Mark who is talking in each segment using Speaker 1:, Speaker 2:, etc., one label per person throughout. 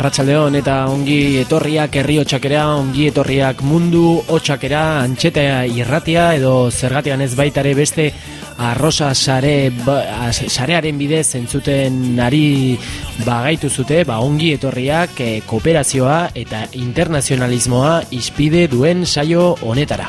Speaker 1: Arratxaldeon eta ongi etorriak herri otxakera, ongi etorriak mundu otxakera, antxeta irratia edo zergatian ez baitare beste arrosa sare, ba, sarearen bidez entzuten ari bagaitu zute, ba ongi etorriak e, kooperazioa eta internazionalismoa ispide duen saio honetara.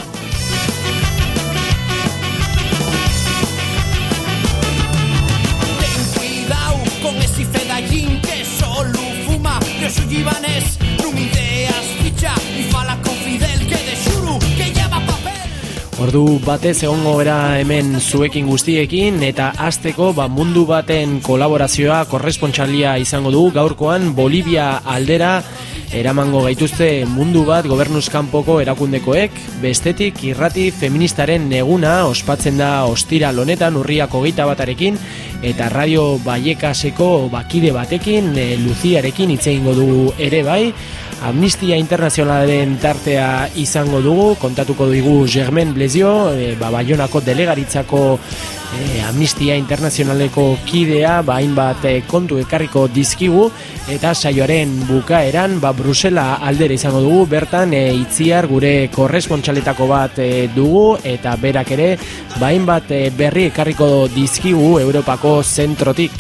Speaker 1: Ordu batez egongo gara hemen zuekin guztiekin eta azteko ba, mundu baten kolaborazioa korrespontxalia izango du gaurkoan Bolivia aldera eramango gaituzte mundu bat gobernuzkanpoko erakundekoek. Bestetik irrati feministaren neguna ospatzen da ostira lonetan urriako geita batarekin eta radio baiekaseko bakide batekin e, Luziarekin itzeingo du ere bai Amnistia Internazionalaren tartea izango dugu, kontatuko dugu Germen Blezio, e, ba, Bayonako delegaritzako e, Amnistia Internazionaleko kidea, ba, hainbat e, kontu ekarriko dizkigu, eta saioaren bukaeran, ba, Brusela aldera izango dugu, bertan e, itziar gure korrespontxaletako bat e, dugu, eta berak ere, ba, hainbat e, berri ekarriko dizkigu Europako zentrotik.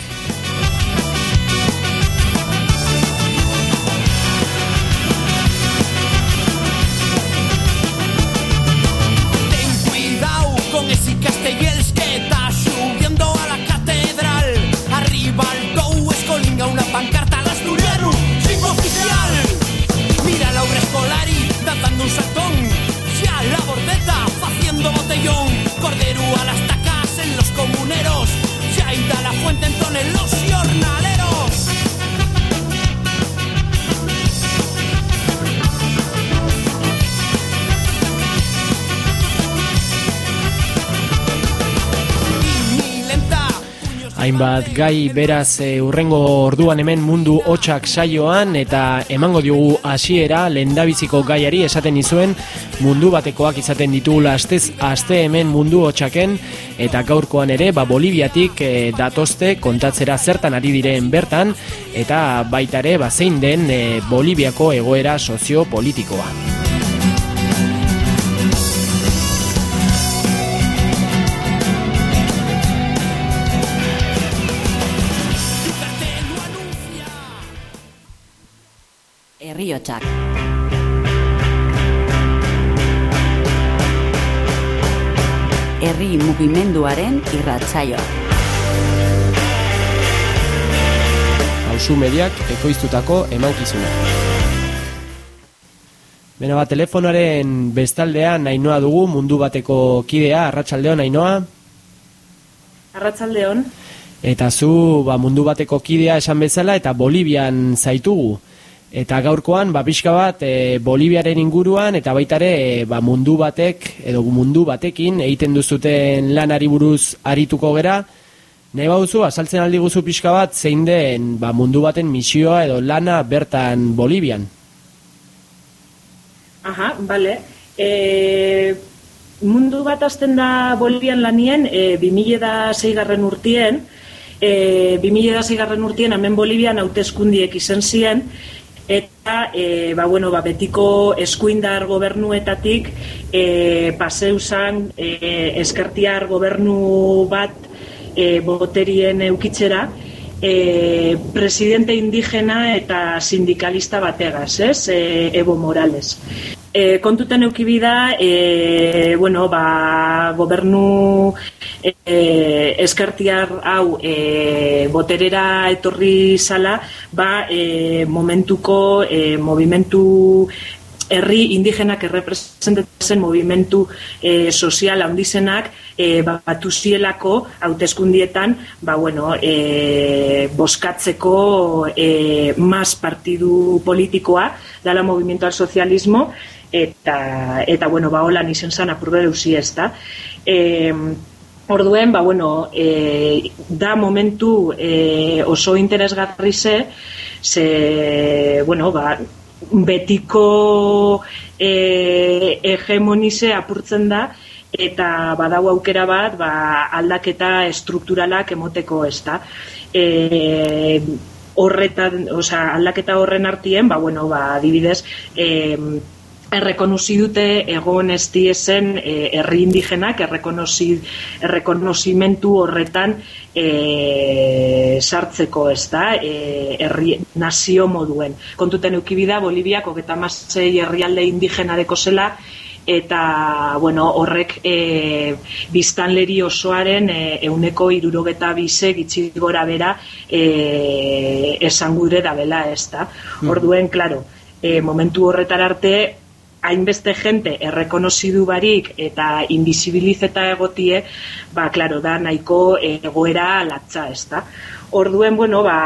Speaker 1: Hainbat gai beraz e, urrengo orduan hemen mundu hotxak saioan eta emango diogu hasiera lendabiziko gaiari esaten izuen mundu batekoak izaten ditu lastez aste hemen mundu hotxaken eta gaurkoan ere ba Boliviatik e, datozte kontatzera zertan ari diren bertan eta baitare ba zein den e, Boliviako egoera soziopolitikoa.
Speaker 2: Herriotsak. Herri mugimenduaren irratsaioa.
Speaker 1: Hauzu mediak ekoiztutako emankizuna. Bena bat, telefonaren bestaldean nainoa dugu mundu bateko kidea, arratsaldeon nainoa?
Speaker 3: Arratsaldeon.
Speaker 1: Eta zu ba, mundu bateko kidea esan bezala eta Bolivian zaitugu. Eta gaurkoan, ba, pixka bat, e, Boliviaren inguruan, eta baitare, e, ba, mundu batek, edo mundu batekin, egiten duzuten lanari buruz arituko gera, nahi bauzu, asaltzen aldi guzu pixka bat, zein den ba, mundu baten misioa edo lana bertan Bolivian?
Speaker 3: Aha, bale. E, mundu bat azten da Bolivian lanien, e, 2006 garren urtien, e, 2006 garren urtien, hemen Bolivian hauteskundiek izan ziren, eta e, ba, bueno, ba, betiko eskuindar gobernuetatik e, paseu zan e, eskertiar gobernu bat e, boterien eukitzera e, presidente indigena eta sindikalista bategaz, ez? E, Evo Morales. E, kontuten eukibida, e, bueno, ba, gobernu e, eskartiar hau e, boterera etorri zala, ba, e, momentuko e, movimentu herri indigenak errepresentatzen movimentu e, sozial handizenak e, batu zielako hauteskundietan ba, bueno, e, boskatzeko e, mas partidu politikoa dala movimiento al socialismo eta, eta bueno, ba, holan izen zan apurbe deusi ez da. E, Orduen, ba, bueno, e, da momentu e, oso interesgarri ze, ze, bueno, ba, betiko e, hegemonize apurtzen da, eta badau aukera bat ba, aldaketa estrukturalak emoteko ez da. E, horretan, osea, aldaketa horren artien, ba, bueno, ba, adibidez, e, errekonozi dute egon ez diezen e, herri indigenak errekonozi, errekonozimentu horretan e, sartzeko ez da e, herri nazio moduen. Kontuten eukibida, Bolibiak hogeta mazei herrialde indigena deko zela eta bueno, horrek e, biztanleri osoaren e, euneko irurogeta bise gitsi gora bera e, esan gure da bela ez da. Mm. Orduen, klaro, e, momentu horretar arte hainbeste jente errekonozidu barik eta invisibilizeta egotie, ba, klaro, da nahiko egoera latza, ez da. Orduen, bueno, ba,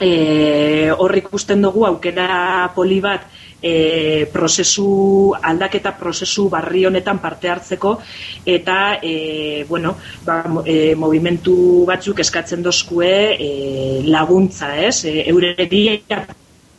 Speaker 3: e, horrik ikusten dugu aukera poli bat e, prozesu, aldaketa prozesu barri honetan parte hartzeko eta, e, bueno, ba, e, movimentu batzuk eskatzen dozkue e, laguntza, ez? E, euredia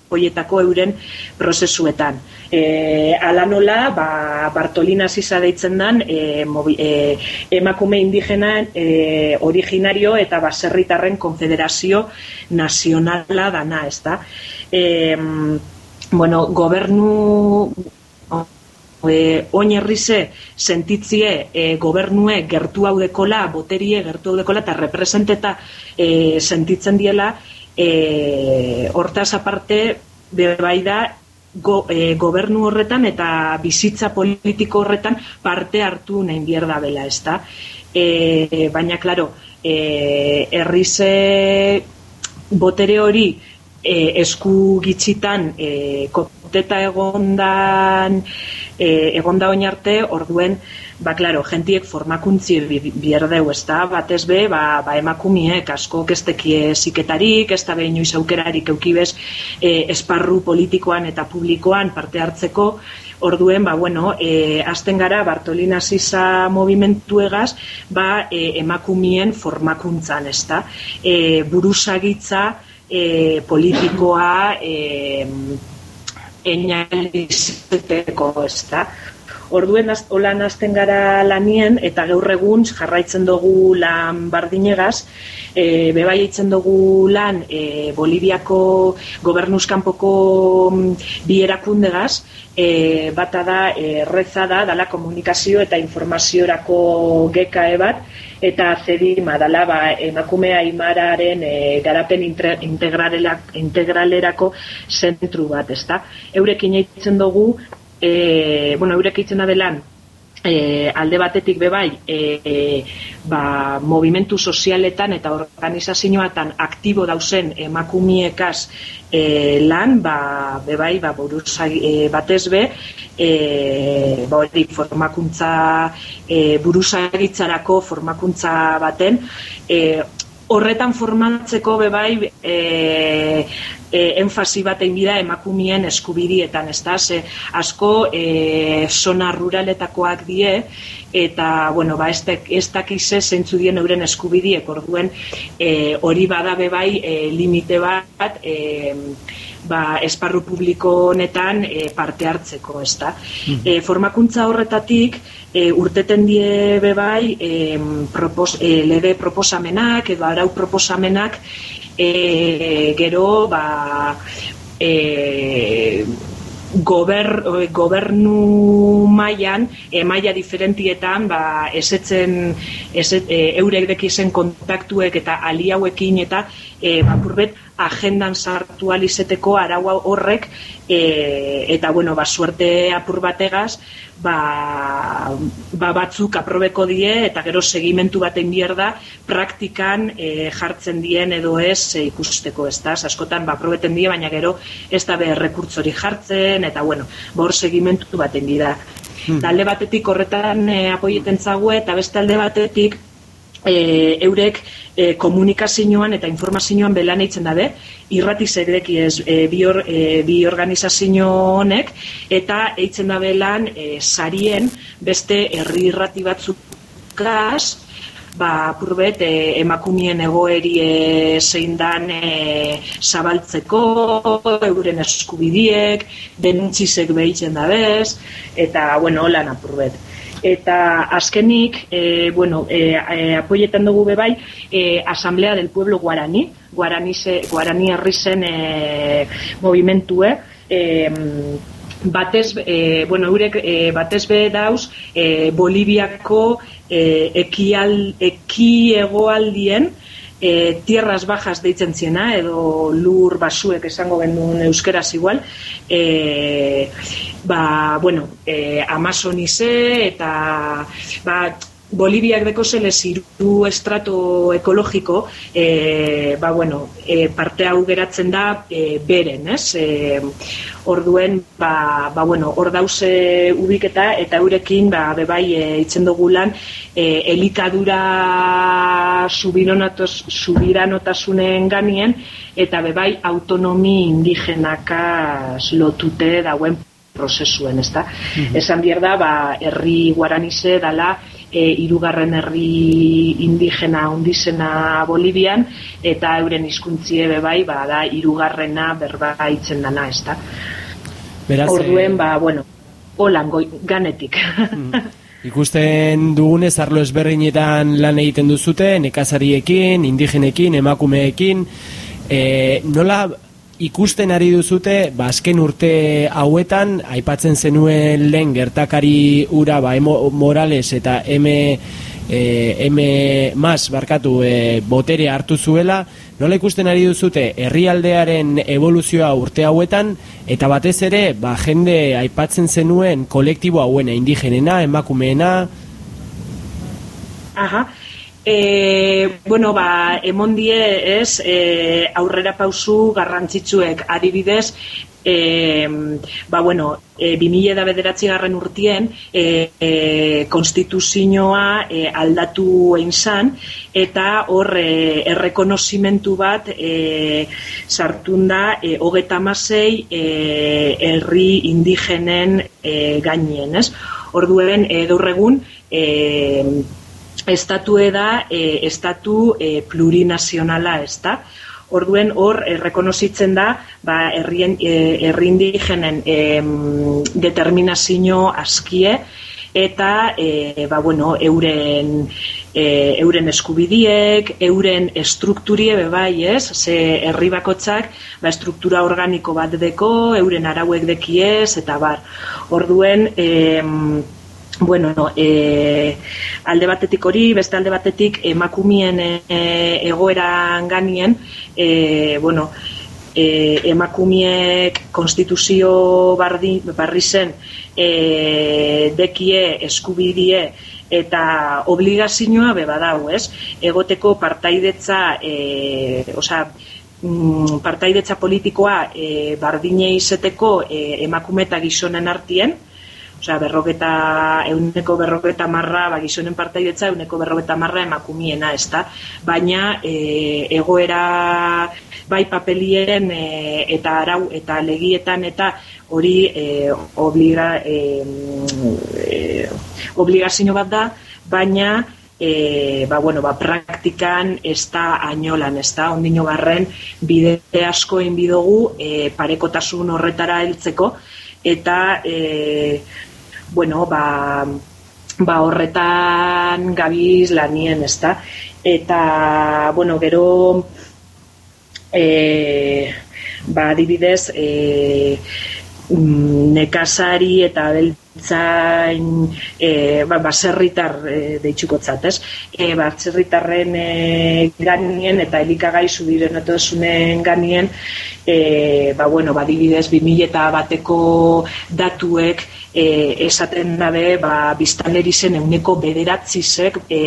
Speaker 3: hoietako euren prozesuetan. E, ala nola, ba, Bartolina Sisa deitzen dan, e, mobi, e, emakume indigena e, originario eta baserritarren konfederazio nazionala dana, ez da. E, bueno, gobernu e, oinerrize sentitzie e, gobernue gertu hau dekola, boterie gertu hau dekola, eta representeta e, sentitzen diela, e, hortaz aparte bai da go, e, gobernu horretan eta bizitza politiko horretan parte hartu nahi bierda bela, ez da? E, baina, klaro, e, errize botere hori e, esku gitxitan e, koteta egondan e, egonda oin arte, orduen ba, klaro, jentiek formakuntzi bierdeu, ez da, batez be, ba, ba emakumiek asko kestekie ziketarik, ez da behin aukerarik eukibez e, esparru politikoan eta publikoan parte hartzeko, Orduen, ba, bueno, e, azten gara, Bartolina Sisa movimentu egaz, ba, e, emakumien formakuntzan, ez da. E, buruzagitza e, politikoa e, en análisis de costa Orduen holan hasten gara lanien eta gaur egun jarraitzen dugu lan bardinegaz, e, bebai eitzen dugu lan e, Boliviako gobernuzkanpoko mm, bi erakundegaz, e, bata da e, reza da, dala komunikazio eta informaziorako gekae bat, eta zedima dala ba, emakumea imararen e, garapen integralerako zentru bat, ezta? Eurekin eitzen dugu e, bueno, eurek itzen adelan, e, alde batetik bebai, e, e, ba, movimentu sozialetan eta organizazioatan aktibo dauzen emakumiekaz e, lan, ba, bebai, ba, buruz e, batez be, e, ba, formakuntza, e, buruzagitzarako formakuntza baten, e, horretan formatzeko bebai e, e, enfasi bat egin bida emakumien eskubidietan, ez da, ze asko e, zona ruraletakoak die, eta, bueno, ba, ez dakize zeintzu dien euren eskubidiek, orduen e, hori bada bebai e, limite bat, e, ba, esparru publiko honetan e, parte hartzeko, ez da. Mm formakuntza horretatik, e, urteten die bebai, e, propos, e, lege proposamenak, edo arau proposamenak, e, gero, ba, e, gober, gobernu mailan e, maila diferentietan ba, esetzen eset, e, eurek dekizen kontaktuek eta ali hauekin eta e, bakurbet agendan sartu alizeteko arau horrek e, eta bueno, ba, suerte apur bategaz ba, ba batzuk aprobeko die eta gero segimentu baten bier da praktikan e, jartzen dien edo ez e, ikusteko ez da, askotan ba, aprobeten die baina gero ez da behar rekurtzori jartzen eta bueno, bor segimentu baten dira hmm. talde batetik horretan e, apoieten zague eta beste alde batetik e, eurek e, komunikazioan eta informazioan belan eitzen dabe, irrati zerdeki ez e, bi, or, e, bi organizazio honek, eta eitzen da belan e, sarien beste herri irrati batzuk gaz, ba, purbet, e, emakumien egoeri e, zein dan e, zabaltzeko, euren eskubidiek, denuntzizek behitzen da bez, eta, bueno, lan apurbet. Eta azkenik, e, bueno, e, apoietan dugu bebai, e, Asamblea del Pueblo Guarani, Guarani, ze, Guarani herri zen e, movimentue, e, batez, e, bueno, eurek e, batez be dauz, e, Boliviako e, ekial, eki egoaldien, e, tierras bajas deitzen ziena, edo lur basuek esango gendun euskeraz igual, e, ba, bueno, e, Amazonize eta ba, Boliviak deko zelez iru estrato ekologiko, e, ba, bueno, e, parte hau geratzen da e, beren, ez? E, orduen, ba, ba, bueno, hor dause ubiketa eta eurekin, ba, bebai, e, itzen dugu lan, e, elikadura subiranotazunen ganien, eta bebai, autonomi indigenaka lotute dauen prozesuen, ezta? Mm Esan bier da, ba, herri guaranize dala, e, irugarren herri indigena undizena Bolivian eta euren hizkuntzie be bai ba da irugarrena berbaitzen dana, ezta. Beraz, Orduen eh, ba bueno, holan ganetik. Mm.
Speaker 1: Ikusten dugunez arlo ezberdinetan lan egiten duzute, nekazariekin, indigenekin, emakumeekin, e, nola ikusten ari duzute, ba, azken urte hauetan, aipatzen zenuen lehen gertakari ura, ba, emo, Morales eta M, e, M mas, barkatu, e, botere hartu zuela, nola ikusten ari duzute, herrialdearen evoluzioa urte hauetan, eta batez ere, ba, jende aipatzen zenuen kolektibo hauena, indigenena, emakumeena,
Speaker 3: Aha, E, bueno, ba, emon die ez e, aurrera pausu garrantzitsuek adibidez e, ba, bueno, e, 2000 da bederatzi garren urtien e, e, konstituzioa e, aldatu egin zan eta hor e, errekonozimentu bat e, sartun da e, hogeta masei e, herri indigenen e, gainien, ez? Orduen, e, dorregun, e, estatue da e, estatu e, plurinazionala, ez da? Orduen hor errekonozitzen da ba herrien e, herri indigenen e, determinazio askie eta e, ba, bueno, euren e, euren eskubidiek, euren estrukturie be bai, ez? Ze herri bakotzak ba estruktura organiko bat deko, euren arauek dekiez eta bar. Orduen eh bueno, no, e, alde batetik hori, beste alde batetik emakumien e, egoeran ganien, e, bueno, e, emakumiek konstituzio bardi, barri zen e, dekie eskubidie eta obligazioa beba dau, ez? Egoteko partaidetza, e, oza, mm, partaidetza politikoa e, bardine izeteko e, emakume eta gizonen artien, Osea, berroketa, euneko berroketa marra, ba, gizonen partaietza, euneko berroketa marra emakumiena, ez da? Baina, e, egoera bai papelien e, eta arau eta legietan eta hori e, obliga, e, e, obligazio bat da, baina e, ba, bueno, ba, praktikan ez da ainolan, ez da, ondino garren bide asko inbidogu e, parekotasun horretara heltzeko, eta e, bueno, ba, ba horretan gabiz lanien, ezta? Eta, bueno, gero e, ba, adibidez e, nekazari eta beltzain e, ba, baserritar e, deitxukotzat, ez? E, baserritarren e, ganien eta elikagai zubiren etosunen ganien e, ba, bueno, ba, adibidez 2000 eta bateko datuek e, esaten dabe ba, biztanleri zen euneko bederatzizek e,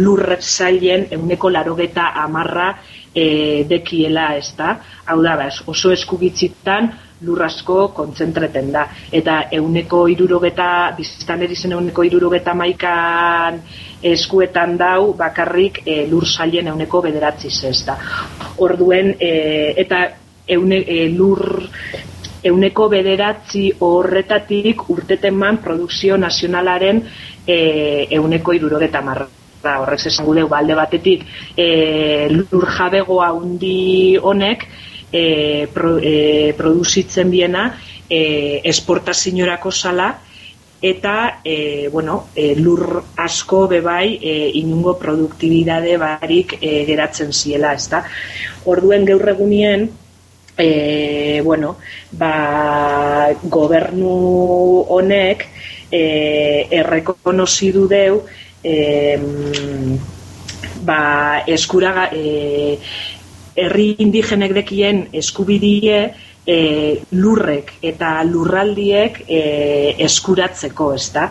Speaker 3: lurre zailen euneko larogeta amarra e, dekiela ez da. Hau da, ba, oso eskugitzitan lurrasko kontzentreten da. Eta euneko irurogeta, biztanleri zen euneko irurogeta maikan eskuetan dau bakarrik e, lur zailen euneko bederatziz ez da. Orduen, e, eta eune, e, lur euneko bederatzi horretatik urteten man produkzio nazionalaren e, euneko irurogeta marra horrek zesan gudeu, balde batetik e, lur jabegoa undi honek e, pro, e, produzitzen biena e, esportazioarako sala eta e, bueno, e, lur asko bebai e, inungo produktibidade barik e, geratzen ziela, ezta? Orduen gaur egunien e, bueno, ba, gobernu honek e, errekonozidu deu e, ba, eskura e, herri indigenek dekien eskubidie e, lurrek eta lurraldiek e, eskuratzeko, ezta?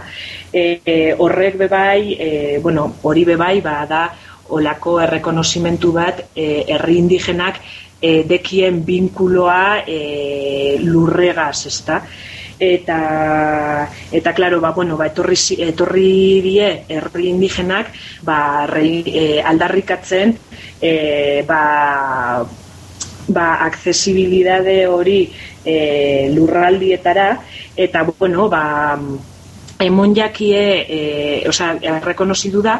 Speaker 3: E, horrek bebai, e, bueno, hori bebai, ba, da, olako errekonozimentu bat e, herri indigenak e, dekien binkuloa e, lurregaz, ezta? Eta, eta claro, ba, bueno, ba, etorri, etorri die herri indigenak ba, rei, e, aldarrikatzen e, ba, ba, accesibilidade hori e, lurraldietara eta bueno, ba, emon jakie, e, oza, errekonozidu da,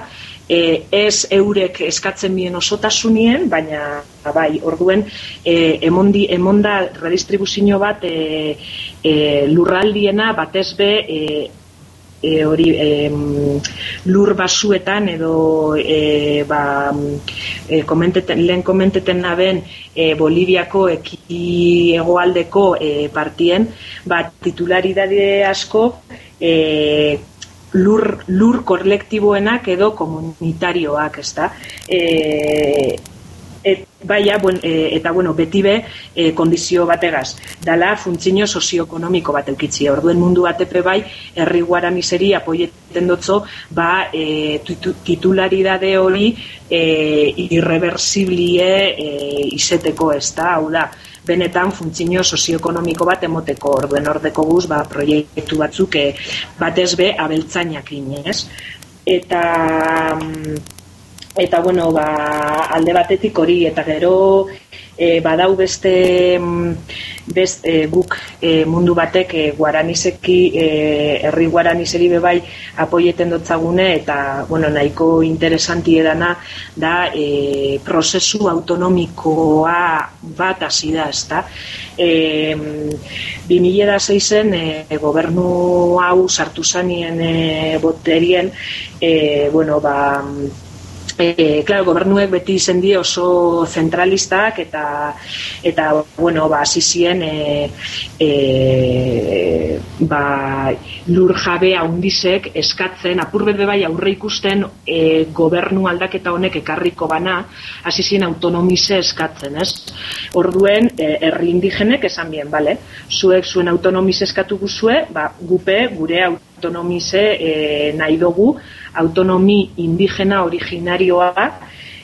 Speaker 3: e, ez eurek eskatzen bien osotasunien, baina bai, orduen e, emondi, emonda redistribuzio bat e, e, lurraldiena batez be e, e, hori e, lur basuetan edo e, ba, e, komenteten, lehen komenteten naben e, Boliviako eki egoaldeko e, partien, ba, titularidade asko e, lur, lur kolektiboenak edo komunitarioak, ez da? E, et, baia, buen, e, eta bueno, beti be, e, kondizio bategaz, dala funtzio sozioekonomiko bat eukitzi. Orduen mundu batepe bai, herri guaran izeri apoieten dutzo, ba, e, titularidade hori e, irreversiblie e, izeteko ez da, hau da, benetan funtzio sozioekonomiko bat emoteko orduen ordeko guz ba, proiektu batzuk e, batez be abeltzainak inez. Eta mm, eta bueno, ba, alde batetik hori eta gero e, badau beste, mm, beste e, guk e, mundu batek e, guaraniseki e, herri guaraniseri bebai apoieten dotzagune eta bueno, nahiko interesanti edana da e, prozesu autonomikoa bat hasi da ezta? E, 2006en e, gobernu hau sartu zanien e, boterien e, bueno, ba, E, claro, gobernuek beti izen die oso zentralistak eta eta bueno, ba hasi zien e, e, ba, lur jabe handisek eskatzen apurbe bai aurre ikusten e, gobernu aldaketa honek ekarriko bana hasi zien autonomize eskatzen, ez? Orduen e, herri indigenek esan bien, bale? Zuek zuen autonomize eskatu guzue, ba gupe gure autonomize e, nahi dugu. Autonomi indigena originarioa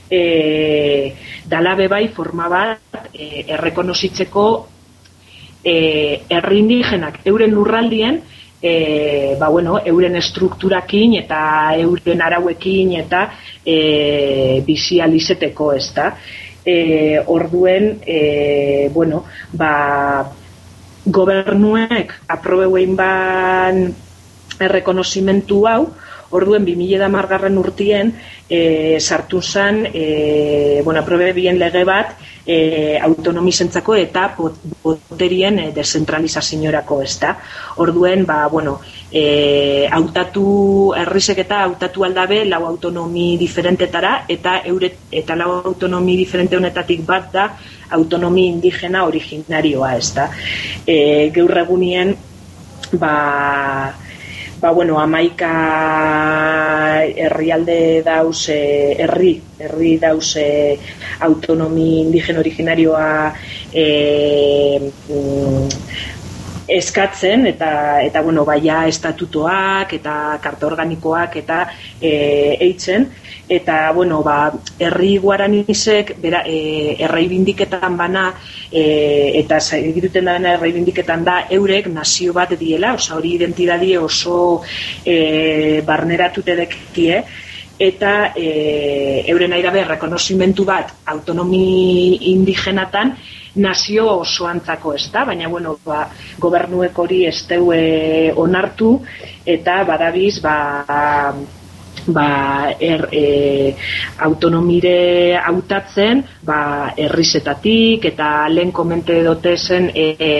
Speaker 3: e, dalabe bai forma bat e, errekonozitzeko e, herri indigenak. Euren lurraldien e, ba, bueno, euren estrukturakin eta euren arauekin eta e, bizializeteko ez da e, orduen e, bueno, ba, gobernuek aprobeuein ban errekonozimentu hau Orduen 2000 margarren urtien e, sartu zen e, bueno, probe bien lege bat e, autonomizentzako eta boterien e, desentralizazioarako ez da. Orduen, ba, bueno, e, autatu errizek eta autatu aldabe lau autonomi diferentetara eta eure, eta lau autonomi diferente honetatik bat da autonomi indigena originarioa ez da. E, Gaur egunien, ba, ba, bueno, amaika herrialde dauz, herri, herri dauz autonomi indigen originarioa e, eskatzen eta eta bueno baia estatutoak eta karta organikoak eta eh eitzen. Eta bueno ba herri guaranisek bera eh erreibindiketan bana e, eta segiruten da erreibindiketan da eurek nazio bat diela osea hori identitate oso eh barneratute dekie eta e, euren airabe rekonozimentu bat autonomi indigenatan nazio osoantzako ez da, baina bueno, ba, gobernuek hori ez deue onartu eta badabiz ba, ba, er, e, autonomire hautatzen ba, errizetatik eta lehen komente dote zen e, e,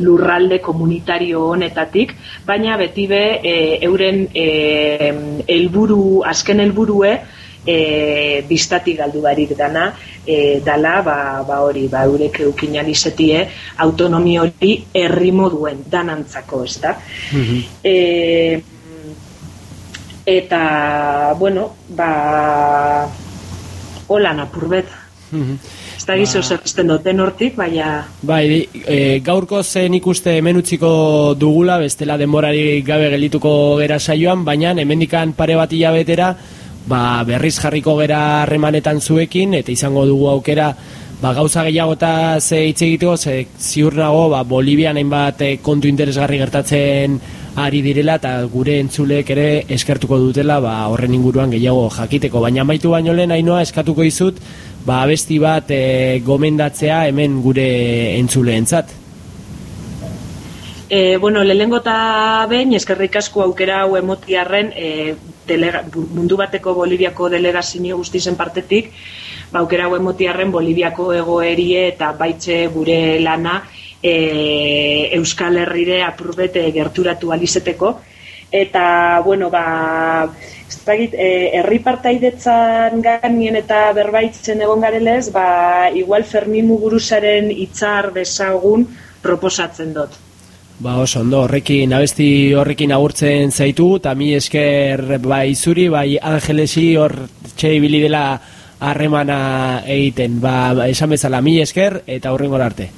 Speaker 3: lurralde komunitario honetatik, baina beti be e, euren e, elburu, azken helburue e, biztatik galdu barik dana, e, dala, ba, ba hori, ba, eurek eukinan izetie, autonomi hori herri moduen danantzako, ez da? Mm eta, bueno, ba, hola napurbet. Mm Ez da gizu ba... duten hortik, baina...
Speaker 1: Bai, e, gaurko zen ikuste hemen utziko dugula, bestela denborari gabe gelituko gera saioan, baina hemendikan pare bat hilabetera, ba, berriz jarriko gera harremanetan zuekin, eta izango dugu aukera, ba, gauza gehiago eta ze hitz egiteko, ze ziur nago, ba, Bolibian hainbat e, kontu interesgarri gertatzen ari direla eta gure entzulek ere eskertuko dutela ba, horren inguruan gehiago jakiteko. Baina maitu baino lehen hainoa eskatuko izut ba, abesti bat e, gomendatzea hemen gure entzuleentzat.
Speaker 3: E, bueno, lehengo eta behin, eskerrik asko aukera hau emotiarren e, delega, mundu bateko Boliviako delegazio guztizen partetik, ba, aukera hau emotiarren Boliviako egoerie eta baitze gure lana e, Euskal Herrire apurbete gerturatu alizeteko. Eta, bueno, ba, ez e, herri partaidetzan ganien eta berbaitzen egon garelez, ba, igual Fermin Muguruzaren itzar bezagun proposatzen dut.
Speaker 1: Ba, oso, ondo, horrekin, abesti horrekin agurtzen zaitu, eta mi esker bai zuri, bai angelesi hor txeibili dela harremana egiten. Ba, esan bezala, mi esker, eta horren arte.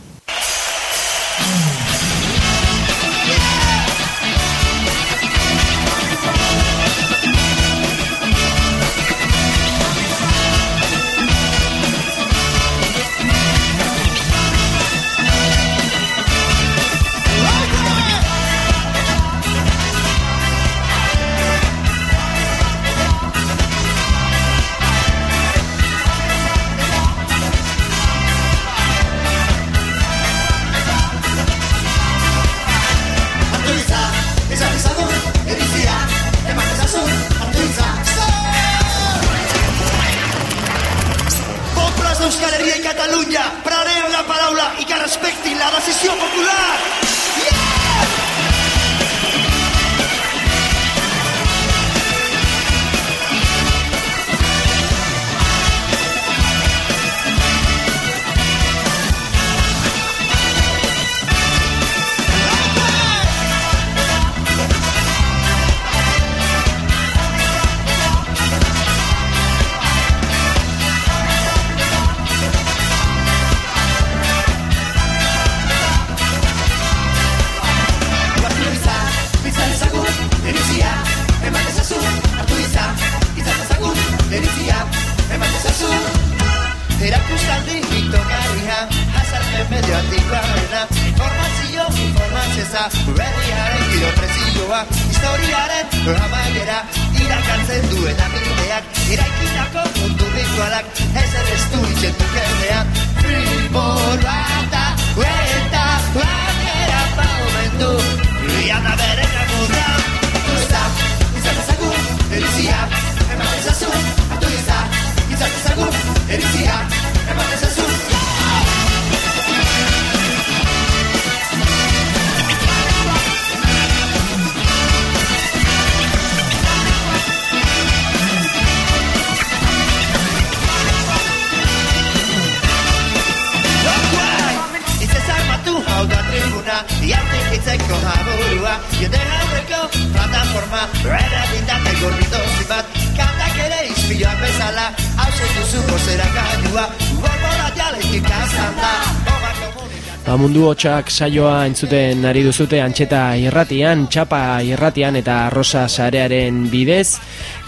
Speaker 1: Mundu hotxak saioa entzuten ari duzute antxeta irratian, txapa irratian eta rosa sarearen bidez.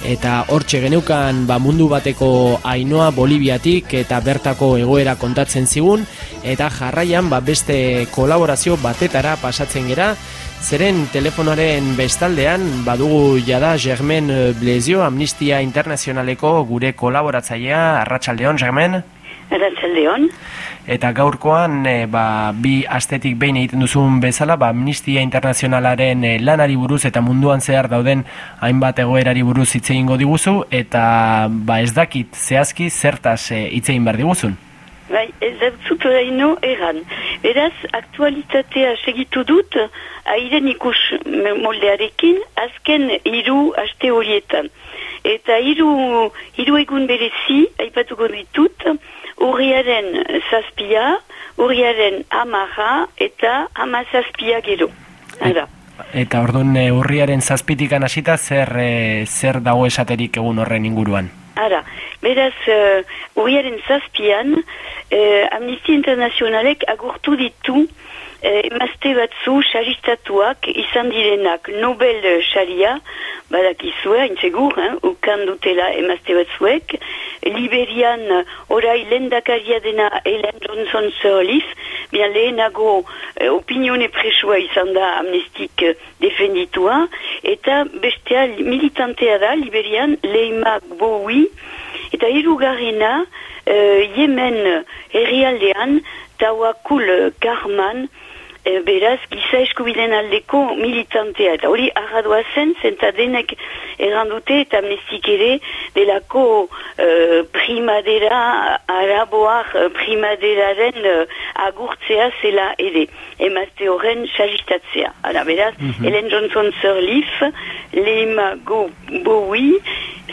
Speaker 1: Eta hortxe geneukan ba, mundu bateko ainoa Boliviatik eta bertako egoera kontatzen zigun. Eta jarraian ba, beste kolaborazio batetara pasatzen gera. Zeren telefonoaren bestaldean badugu jada Germen Blezio Amnistia Internazionaleko gure kolaboratzailea. Arratsaldeon Germen
Speaker 4: Arratxaldeon.
Speaker 1: Eta gaurkoan, e, ba, bi astetik behin egiten duzun bezala, ba, Amnistia Internazionalaren e, lanari buruz eta munduan zehar dauden hainbat egoerari buruz hitz egingo diguzu, eta ba, ez dakit zehazki zertaz e, hitz egin behar diguzun.
Speaker 4: Bai, ez dut eraino egan. Beraz, aktualitatea segitu dut, airen ikus moldearekin, azken hiru aste horietan. Eta hiru, hiru egun berezi, aipatuko ditut, urriaren zazpia, urriaren amarra eta amazazpia gero. Ara.
Speaker 1: Eta orduan urriaren zazpitikan hasita zer, e, zer dago esaterik egun horren inguruan?
Speaker 4: Ara, beraz, uh, urriaren zazpian, uh, Amnistia Internazionalek agurtu ditu emazte batzu xaristatuak izan direnak. Nobel xaria, badakizue, intzegur, eh, ukan dutela emazte batzuek, Liberian orai lendakaria dena Ellen Johnson Sirleaf, bian lehenago eh, opinione presua izan da amnestik eh, defenditua, eta bestea militantea da Liberian Leima Bowie, eta irugarrena eh, Yemen herrialdean Tawakul Karman, e, beraz, giza eskubiden aldeko militantea. Eta hori arradoa zen, zenta denek errandute eta amnestik ere delako uh, primadera, araboak uh, primaderaren uh, agurtzea zela ere. Emazte horren sajistatzea. Hala, beraz, mm -hmm. Ellen Johnson Sirleaf, Lema Go Bowie,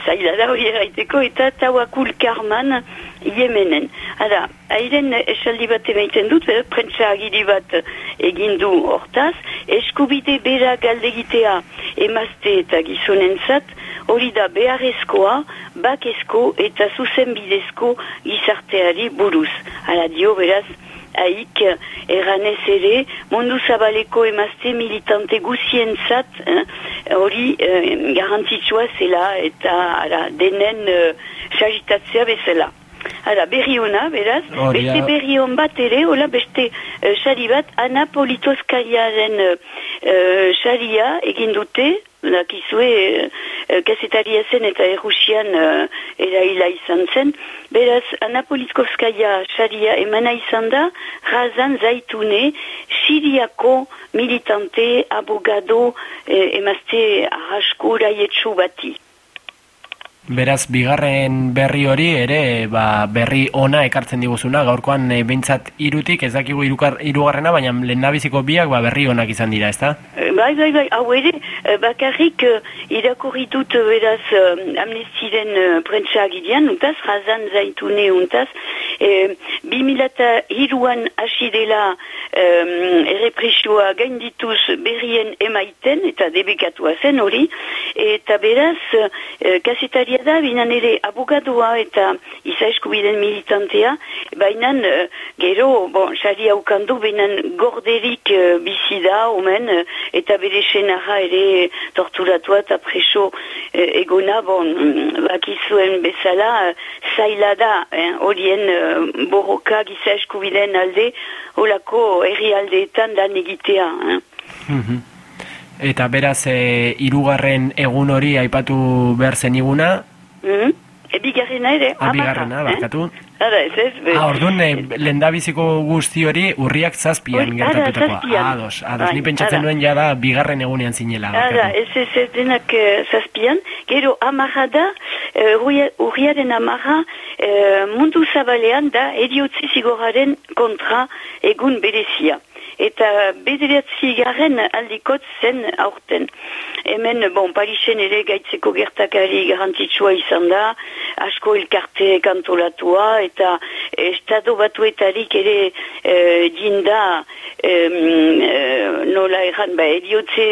Speaker 4: zaila da hori eraiteko, eta Tawakul Karman, Yemenen. Hala, hairen esaldi bat emaiten dut, eh, prentsa agiri bat egin du hortaz, eskubide bera galdegitea emazte eta gizonentzat, hori da beharrezkoa, bakezko eta zuzenbidezko gizarteari buruz. Hala dio, beraz, haik erranez ere, mundu zabaleko emazte militante guzientzat, eh, hori eh, garantitxua zela eta ara, denen eh, sagitatzea bezala. Hala, berri hona, beraz, oh, beste ja. berri hon bat ere, hola, beste uh, bat, Ana Politozkaiaren uh, egin dute, lakizue, uh, kasetaria zen eta errusian uh, eraila izan zen, beraz, Ana Politozkaia xaria emana izan da, razan zaitune, siriako militante, abogado, eh, emazte arrasko raietsu bati.
Speaker 1: Beraz, bigarren berri hori ere ba, berri ona ekartzen diguzuna, gaurkoan e, behintzat irutik, ez dakigu irugarrena, baina lehendabiziko biak ba, berri onak izan dira, ez da?
Speaker 4: Eh, bai, bai, bai, hau ere, eh, bakarrik irakurri dut beraz amnestiren prentsa agidean, untaz, razan zaitune untaz, e, 2002an hasi dela um, errepresioa gaindituz berrien emaiten, eta debekatua zen hori, eta beraz, e, kasetari da, binan ere abogadoa eta iza eskubiden militantea, bainan uh, gero, bon, xari haukandu, binan gorderik uh, bizi da, omen, uh, eta bere senara ere torturatua eta preso egona, bon, mm, bakizuen bezala, uh, zaila da, horien uh, borroka giza eskubiden alde, holako herri aldeetan da negitea.
Speaker 1: Eh? Eta beraz, e, irugarren egun hori aipatu behar zen iguna?
Speaker 4: Mm -hmm. Ebigarrena ere,
Speaker 1: Abigarrena, eh? barkatu.
Speaker 4: Ara, ez ez. Be...
Speaker 1: Ah, orduan, e, lendabiziko guzti hori urriak zazpian Ui, gertatutako.
Speaker 4: Zazpian.
Speaker 1: Ados, ados, ni pentsatzen ara. nuen jada bigarren egunean zinela.
Speaker 4: Ara, ez ez ez denak uh, zazpian. Gero, amarra da, uh, urriaren amarra, uh, mundu zabalean da, eriotzi zigoraren kontra egun berezia eta bederatzi garen aldikot zen aurten. Hemen, bon, Parisen ere gaitzeko gertakari garantitsua izan da, asko elkarte kantolatua, eta estado batuetarik ere e, dinda e, nola erran, ba, ediotze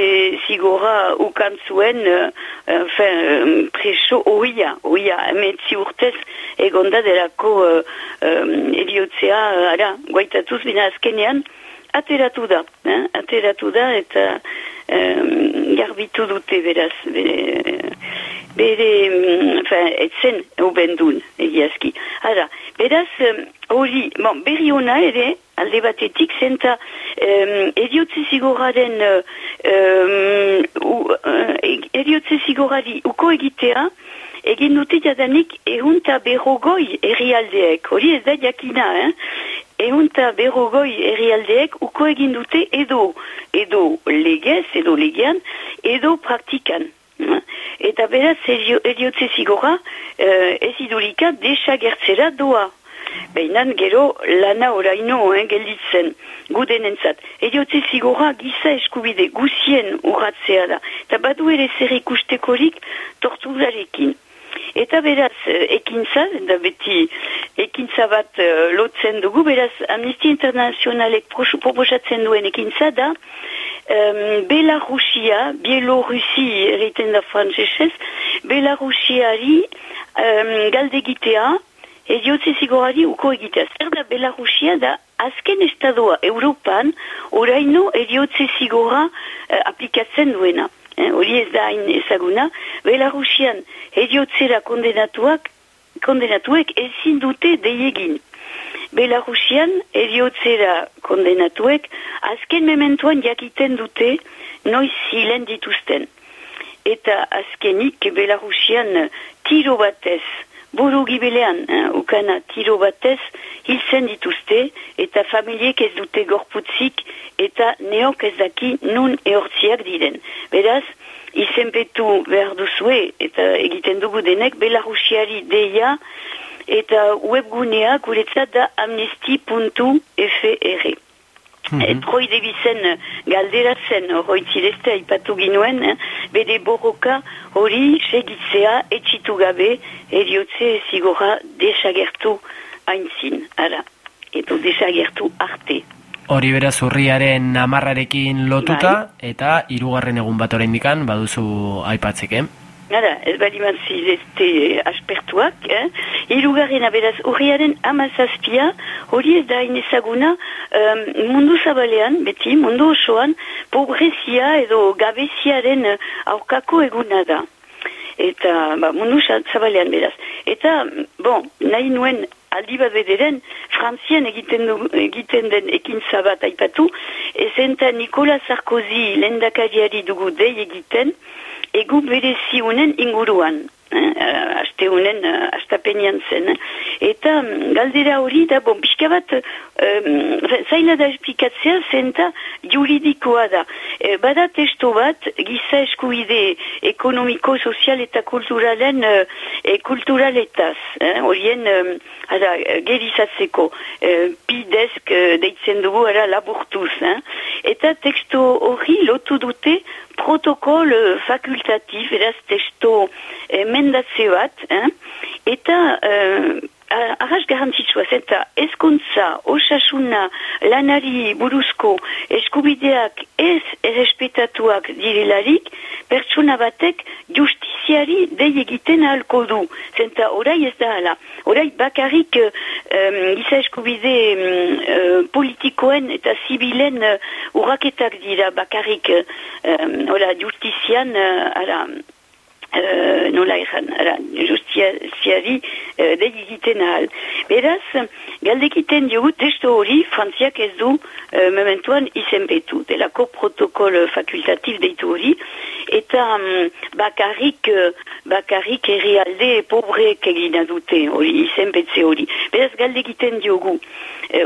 Speaker 4: zigora ukantzuen, e, preso oia, oia, emetzi urtez egonda delako e, e, ediotzea, ara, guaitatuz bina azkenean, ateratu da, eh? ateratu da eta um, garbitu dute beraz, bere, bere enfin, etzen ubendun egiazki. Hala, beraz, hori, bon, berri ona ere, alde batetik, zenta um, eriotze zigoraren um, uh, eriotze zigorari uko egitea, egin dute jadanik ehunta berrogoi herrialdeek, hori ez da jakina, eh? Ehunta berrogoi herrialdeek uko egin dute edo, edo legez, edo legean, edo praktikan. Eta beraz, erio- eriotze zigora, eh, ez idurika desagertzera doa. Beinan gero lana oraino eh, gelditzen gudenentzat. Eriotze zigora giza eskubide guzien urratzea da. Eta badu ere zer ikustekorik torturarekin. Eta beraz, eh, ekintza, da beti ekintza bat eh, lotzen dugu, beraz, Amnesty Internationalek proposatzen duen ekintza da, um, Belarusia, Bielorussi eriten da frantzesez, Belarusiari um, galdegitea, ediotze zigorari uko egitea. Zer da Belarusia da azken estadoa Europan oraino ediotze zigora uh, aplikatzen duena. Eh, hori ez da hain ezaguna. Belarusian ediotzera kondenatuak kondenatuek ezin dute deiegin. Belarusian eriotzera kondenatuek azken mementuan jakiten dute noiz zilen dituzten. Eta azkenik Belarusian tiro batez, buru gibelean, eh, ukana tiro batez, hilzen dituzte eta familiek ez dute gorputzik eta neok ez daki nun eortziak diren. Beraz, izenpetu behar duzue eta egiten dugu denek Belarusiari deia eta webgunea guretzat da amnesty.fr.
Speaker 1: Mhm.
Speaker 4: Et Roy Davisen galderatzen horroitzirezte aipatu ginuen, eh, bere borroka hori segitzea etxitu gabe eriotze zigora desagertu haintzin, ara, edo desagertu arte.
Speaker 1: Hori beraz urriaren amarrarekin lotuta, eta hirugarren egun bat oraindikan baduzu aipatzek, eh?
Speaker 4: Nada, ez bali zizeste aspertuak, eh? Irugarrena beraz, urriaren amazazpia, hori ez da hain ezaguna, um, mundu zabalean, beti, mundu osoan, pobrezia edo gabeziaren eh, aurkako eguna da. Eta, ba, mundu zabalean beraz. Eta, bon, nahi nuen aldi bat bederen, Frantzian egiten, du, egiten den ekintza bat aipatu, ezenta Nikola Sarkozy lendakariari dugu dei egiten, egu berezi unen inguruan. Eh, uh, aste unen, uh, astapenian zen. eh. Eta mm, galdera hori da, bon, pixka bat, um, zaila da esplikatzea zenta juridikoa da. Eh, bada testo bat, giza eskuide ekonomiko, sozial eta kulturalen, uh, e, kulturaletaz, eh, horien, um, ara, eh, gerizatzeko, eh, pidesk eh, deitzen dugu, ara, laburtuz, eh. Eta teksto hori lotu dute protokol eh, fakultatif, eraz testo eh, mendatze bat, eh? eta eh, arras garantzitsua, zenta ezkontza, osasuna, lanari buruzko eskubideak ez errespetatuak direlarik, pertsona batek justiziari dei egiten ahalko du. Zenta orai ez da hala. Orai bakarrik em, giza eskubide eh, politikoen eta zibilen uh, urraketak dira bakarrik em, hola, justizian uh, ala, Uh, nola ezan, ara, justiziari uh, dei egiten ahal. Beraz, galdekiten diogu testo hori, frantziak ez du uh, mementuan izenpetu, delako protokol fakultatif deitu hori, eta um, bakarrik, bakarrik herrialde pobreek egina dute hori, izenpetze hori. Beraz, galdekiten diogu,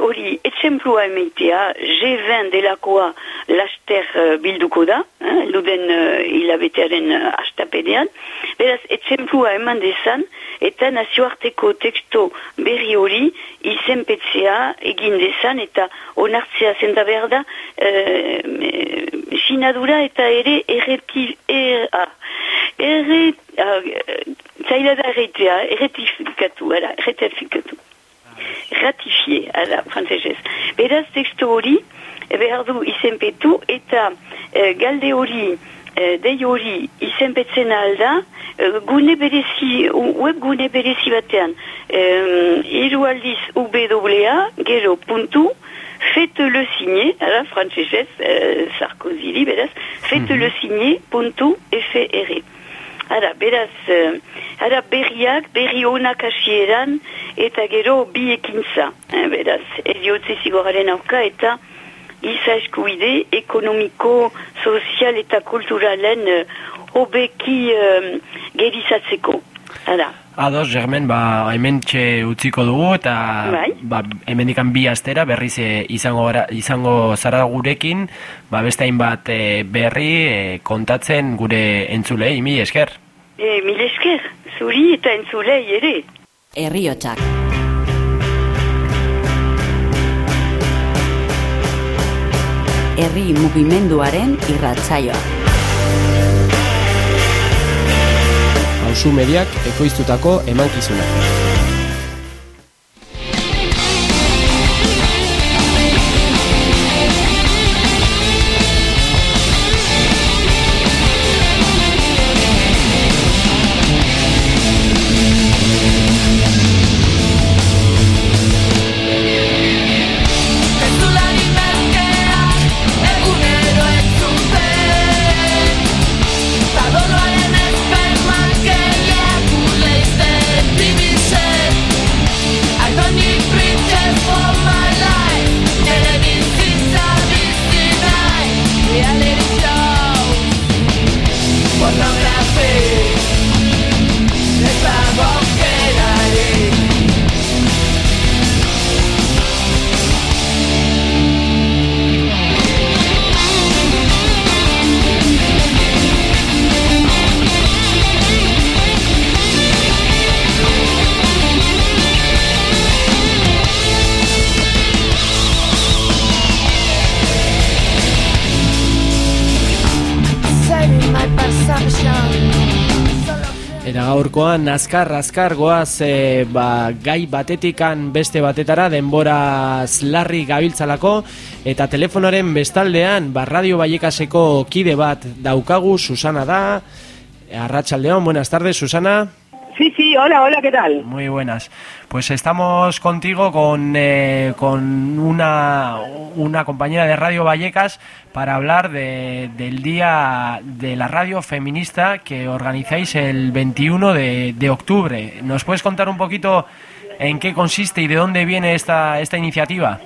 Speaker 4: hori, etxemplua emeitea, G20 delakoa laster bilduko da, eh, luden uh, hilabetearen uh, astapenean, beraz, etxemplua eman dezan, eta nazioarteko teksto berri hori izenpetzea egin dezan, eta onartzea zenta behar da, eh, sinadura eta ere erretif, er, ah, erre, ah, zaila da erretea, erretifikatu, ara, erretifikatu ratifié, ala, frantzesez. Beraz, teksto hori, eh, behar du izenpetu, eta eh, galde hori, eh, dei hori izenpetzen alda, eh, gune berezi, web gune berezi batean, eh, hiru aldiz gero puntu, faites-le signer, ala, frantzesez, eh, Sarkozy, beraz, faites-le signer, puntu, FR. Ara, beraz, uh, ara berriak, berri honak hasieran, eta gero bi ekintza. Eh, beraz, eriotze zigoraren auka eta giza eskuide ekonomiko, sozial eta kulturalen uh, hobeki uh, gerizatzeko. Hala.
Speaker 1: Ados, Germen, ba, hemen txe utziko dugu, eta
Speaker 4: Bai.
Speaker 1: ba, hemen dikan bi astera berriz e, izango, gara, izango zara gurekin, ba, beste hainbat e, berri e, kontatzen gure entzulei, mi esker.
Speaker 4: E, mil esker, zuri eta entzulei ere.
Speaker 2: Herriotsak. Herri mugimenduaren irratsaioa.
Speaker 1: Hauzu mediak ekoiztutako emankizunak. Gaurkoan, azkar, azkar, goaz, e, ba, gai batetikan beste batetara, denbora larri gabiltzalako, eta telefonoaren bestaldean, ba, Radio Vallecaseko kide bat daukagu, Susana da, Arratsaldeon, buenas tardes, Susana.
Speaker 5: Sí, sí, hola, hola, ¿qué tal?
Speaker 1: Muy buenas. Pues estamos contigo con, eh, con una, una compañera de Radio Vallecas para hablar de- del Día de la Radio Feminista que organizáis el 21 de, de octubre. ¿Nos puedes contar un poquito en qué consiste y de dónde viene esta, esta iniciativa?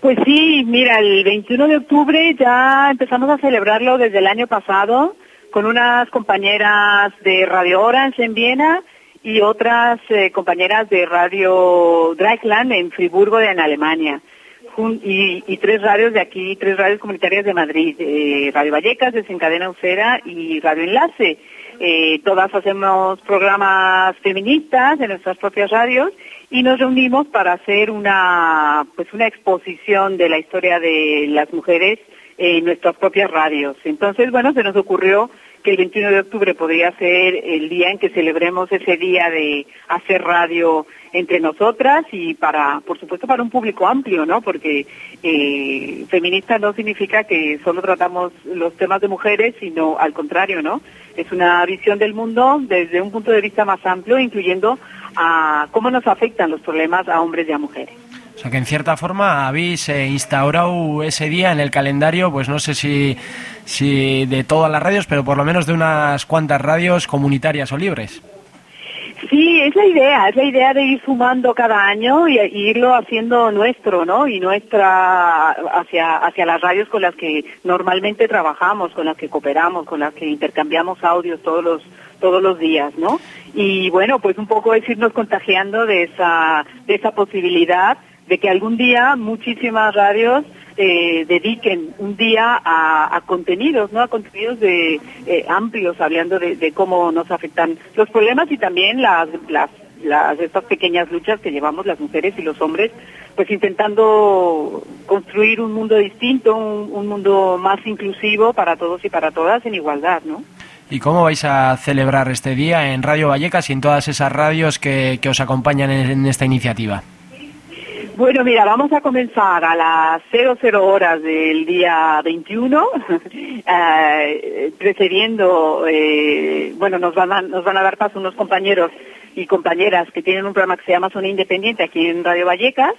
Speaker 5: Pues sí, mira, el 21 de octubre ya empezamos a celebrarlo desde el año pasado con unas compañeras de Radio Orange en Viena y otras eh, compañeras de Radio Dreikland en Friburgo, en Alemania. Y, y tres radios de aquí, tres radios comunitarias de Madrid, eh, Radio Vallecas, Desencadena Usera y Radio Enlace. Eh, todas hacemos programas feministas en nuestras propias radios y nos reunimos para hacer una pues una exposición de la historia de las mujeres en nuestras propias radios. Entonces, bueno, se nos ocurrió que el 21 de octubre podría ser el día en que celebremos ese día de hacer radio entre nosotras y para, por supuesto, para un público amplio, ¿no? Porque eh, feminista no significa que solo tratamos los temas de mujeres, sino al contrario, ¿no? Es una visión del mundo desde un punto de vista más amplio, incluyendo a cómo nos afectan los problemas a hombres y a mujeres.
Speaker 1: O sea que en cierta forma habéis eh, instaurado ese día en el calendario, pues no sé si, si de todas las radios, pero por lo menos de unas cuantas radios comunitarias o libres.
Speaker 5: Sí, es la idea, es la idea de ir sumando cada año y, y irlo haciendo nuestro, ¿no? Y nuestra hacia hacia las radios con las que normalmente trabajamos, con las que cooperamos, con las que intercambiamos audios todos los todos los días, ¿no? Y bueno, pues un poco es irnos contagiando de esa de esa posibilidad de que algún día muchísimas radios eh, dediquen un día a, a contenidos, ¿no? A contenidos de eh, amplios, hablando de, cómo nos afectan los problemas y también las, las, estas pequeñas luchas que llevamos las mujeres y los hombres, pues intentando construir un mundo distinto, un, un mundo más inclusivo para todos y para todas en igualdad, ¿no?
Speaker 1: ¿Y cómo vais a celebrar este día en Radio Vallecas y en todas esas radios que, que os acompañan en esta iniciativa?
Speaker 5: Bueno, mira, vamos a comenzar a las 00 horas del día 21, eh, precediendo, eh, bueno, nos van, a, nos van a dar paso unos compañeros y compañeras que tienen un programa que se llama Zona Independiente aquí en Radio Vallecas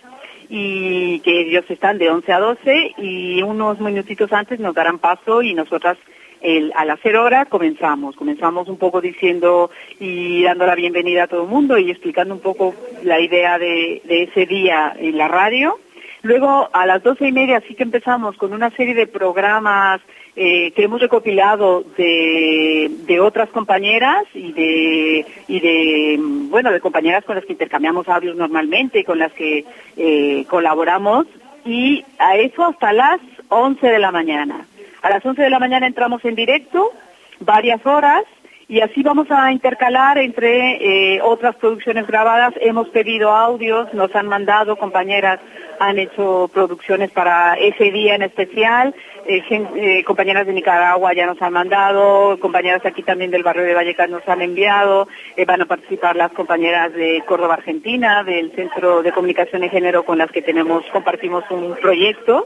Speaker 5: y que ellos están de 11 a 12 y unos minutitos antes nos darán paso y nosotras el, a las cero horas comenzamos. Comenzamos un poco diciendo y dando la bienvenida a todo el mundo y explicando un poco la idea de, ese día en la radio. Luego, a las doce y media sí que empezamos con una serie de programas eh, que hemos recopilado de, de otras compañeras y de, y de, bueno, de compañeras con las que intercambiamos audios normalmente y con las que eh, colaboramos. Y a eso hasta las 11 de la mañana. A las 11 de la mañana entramos en directo, varias horas, y así vamos a intercalar entre eh, otras producciones grabadas. Hemos pedido audios, nos han mandado, compañeras han hecho producciones para ese día en especial. Eh, eh, compañeras de Nicaragua ya nos han mandado, compañeras aquí también del barrio de Vallecas nos han enviado. Van a participar las compañeras de Córdoba, Argentina, del Centro de Comunicación y Género con las que tenemos, compartimos un proyecto.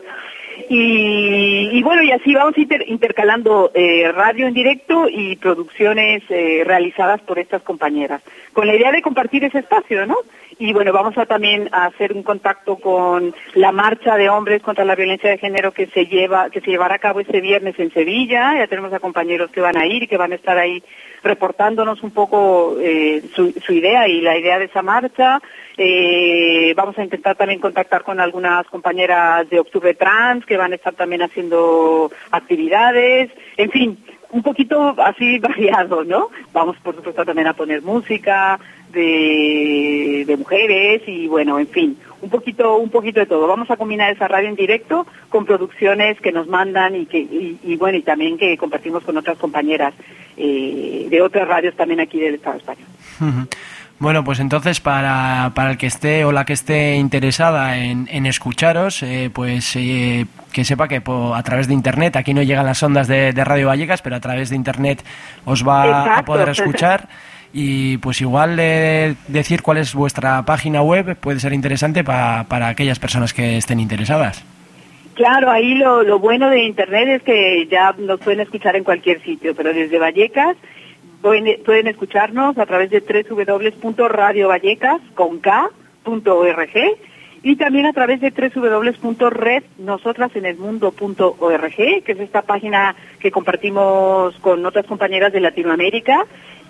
Speaker 5: Y, y bueno, y así vamos inter- intercalando eh, radio en directo y producciones eh, realizadas por estas compañeras, con la idea de compartir ese espacio, ¿no? Y bueno, vamos a también a hacer un contacto con la marcha de hombres contra la violencia de género que se lleva, que se llevará a cabo este viernes en Sevilla. Ya tenemos a compañeros que van a ir y que van a estar ahí reportándonos un poco eh, su, su idea y la idea de esa marcha. Eh, vamos a intentar también contactar con algunas compañeras de Octubre Trans que van a estar también haciendo actividades. En fin, un poquito así variado, ¿no? Vamos, por supuesto, también a poner música de, de mujeres y bueno, en fin, un poquito, un poquito de todo. Vamos a combinar esa radio en directo con producciones que nos mandan y que, y, bueno, y también que compartimos con otras compañeras eh, de otras radios también aquí del Estado español.
Speaker 1: Bueno, pues entonces para, para el que esté o la que esté interesada en, en escucharos, eh, pues eh, que sepa que po- a través de Internet, aquí no llegan las ondas de, de Radio Vallecas, pero a través de Internet os va a poder escuchar. Y pues igual eh, decir cuál es vuestra página web puede ser interesante pa- para aquellas personas que estén interesadas.
Speaker 5: Claro, ahí lo, lo bueno de Internet es que ya nos pueden escuchar en cualquier sitio, pero desde Vallecas pueden, escucharnos a través de www.radiovallecas.org y también a través de www.rednosotrasenelmundo.org, que es esta página que compartimos con otras compañeras de Latinoamérica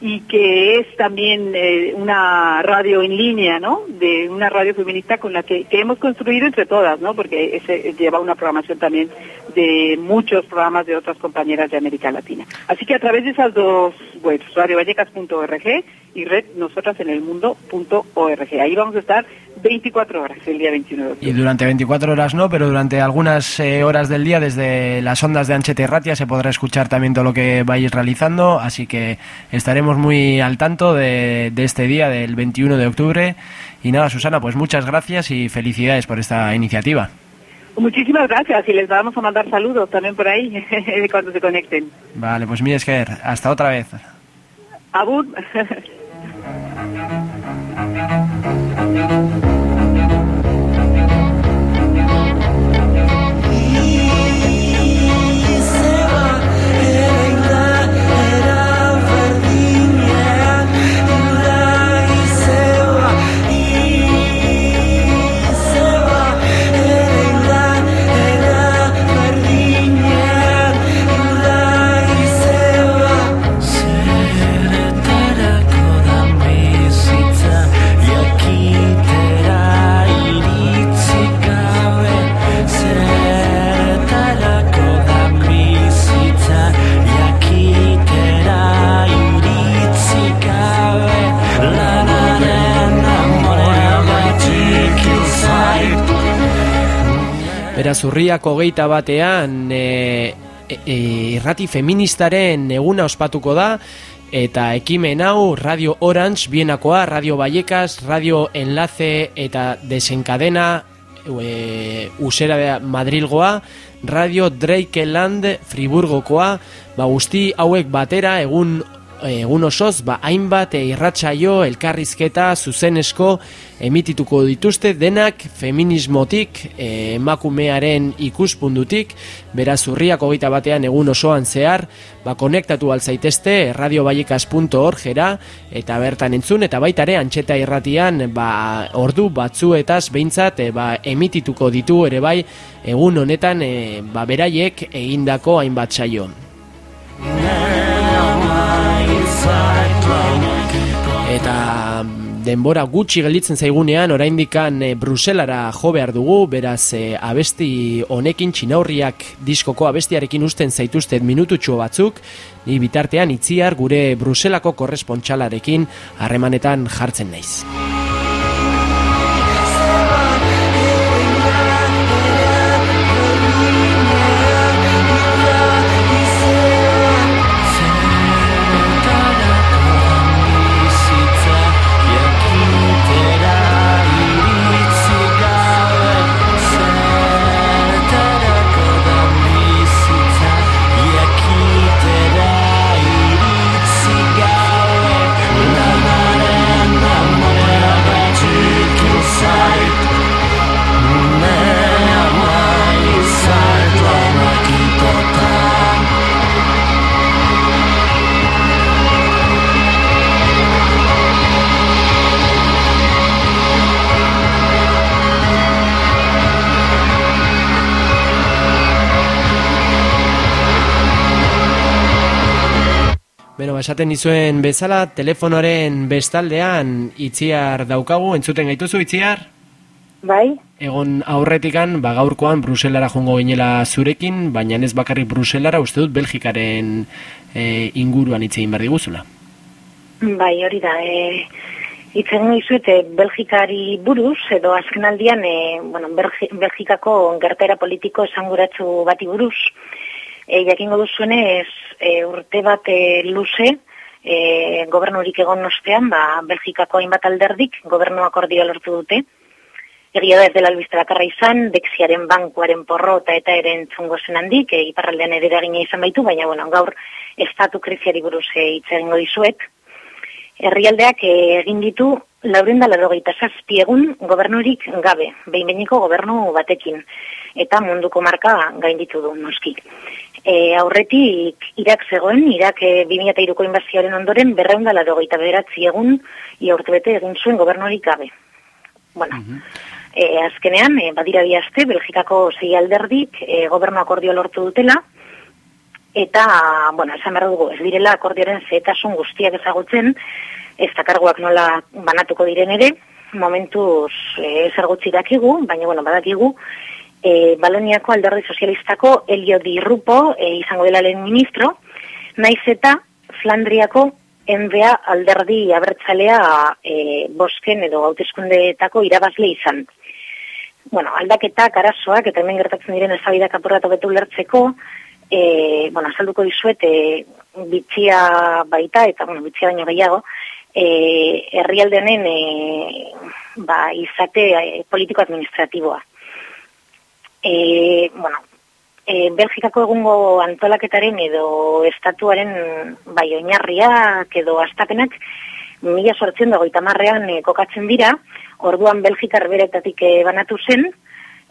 Speaker 5: y que es también eh, una radio en línea, ¿no? De una radio feminista con la que, hemos construido entre todas, ¿no? Porque ese lleva una programación también de muchos programas de otras compañeras de América Latina. Así que a través de esas dos webs, radiovallecas.org y red nosotras en el mundo.org. Ahí vamos a estar 24 horas el día 29 de octubre.
Speaker 1: Y durante 24 horas no, pero durante algunas eh, horas del día desde las ondas de Ancheta y Ratia se podrá escuchar también todo lo que vais realizando, así que estaremos muy al tanto de, de este día del 21 de octubre. Y nada, Susana, pues muchas gracias y felicidades por esta iniciativa.
Speaker 5: Muchísimas gracias y les vamos a mandar saludos también por ahí cuando se conecten.
Speaker 1: Vale, pues mire, Esker, hasta otra vez.
Speaker 5: Abud.
Speaker 6: Thank you.
Speaker 1: Beraz, urriak hogeita batean e, e, e, irrati feministaren eguna ospatuko da, eta ekimen hau Radio Orange, Bienakoa, Radio Vallecas, Radio Enlace eta Desenkadena, e, Usera de Madrilgoa, Radio Drakeland Friburgokoa, ba guzti hauek batera egun egun osoz, ba, hainbat e, irratsaio elkarrizketa zuzenesko emitituko dituzte denak feminismotik, e, emakumearen ikuspundutik, beraz urriak hogeita batean egun osoan zehar, ba, konektatu alzaitezte radioballekas.org era, eta bertan entzun, eta baita ere antxeta irratian, ba, ordu batzuetaz behintzat, e, ba, emitituko ditu ere bai, egun honetan, e, ba, beraiek egindako hainbat saio. Eta de denbora gutxi gelditzen zaigunean, oraindikan e, Bruselara jo behar dugu, beraz e, abesti honekin txinaurriak diskoko abestiarekin usten zaituztet minututxo batzuk, ni bitartean itziar gure Bruselako korrespontxalarekin harremanetan jartzen naiz. Beno, ba, esaten dizuen bezala, telefonoaren bestaldean itziar daukagu, entzuten gaituzu itziar?
Speaker 7: Bai,
Speaker 1: Egon aurretikan, ba, gaurkoan Bruselara jongo ginela zurekin, baina ez bakarrik Bruselara, uste dut Belgikaren e, inguruan hitz egin behar diguzula.
Speaker 7: bai, hori da. E, itzen dizuet, e, Belgikari buruz, edo azken aldian, e, bueno, Belgi, Belgikako gertera politiko esanguratsu bati buruz. E, jakingo duzuenez, e, urte bat e, luze, e, gobernurik egon ostean, ba, Belgikako hainbat alderdik gobernu akordio lortu dute. Egia da ez dela albiste bakarra izan, Dexiaren bankuaren porrota eta ere entzungo zen handik, e, iparraldean ere izan baitu, baina bueno, gaur estatu kriziari buruz e, hitz egingo dizuet. Herrialdeak eh, egin ditu lauren da larogeita zazpi egun gobernurik gabe, behinbeiniko gobernu batekin, eta munduko marka gainditu du noski. E, aurretik Irak zegoen, Irak e, 2002ko inbazioaren ondoren berreun da larogeita bederatzi egun ia urtebete egin zuen gobernurik gabe. Bueno, e, azkenean, e, badira bi aste, Belgikako zei alderdik e, gobernu akordio lortu dutela, eta, bueno, esan behar dugu, ez direla akordioaren zehetasun guztiak ezagutzen, ez dakarguak nola banatuko diren ere, momentuz e, zer gutxi dakigu, baina, bueno, badakigu, e, Baloniako alderdi sozialistako Elio Di Rupo e, izango dela lehen ministro, naiz eta Flandriako NBA alderdi abertzalea e, bosken edo hauteskundeetako irabazle izan. Bueno, aldaketak, arazoak, eta hemen gertatzen diren ezabidak apurratu betu lertzeko, e, bueno, azalduko dizuet, e, bitxia baita, eta, bueno, bitxia baino gehiago, e, herrialdenen e, ba, izate e, politiko-administratiboa. E, bueno, e, Belgikako egungo antolaketaren edo estatuaren bai oinarriak edo astapenak mila sortzen dago itamarrean e, kokatzen dira, orduan Belgikar beretatik e, banatu zen,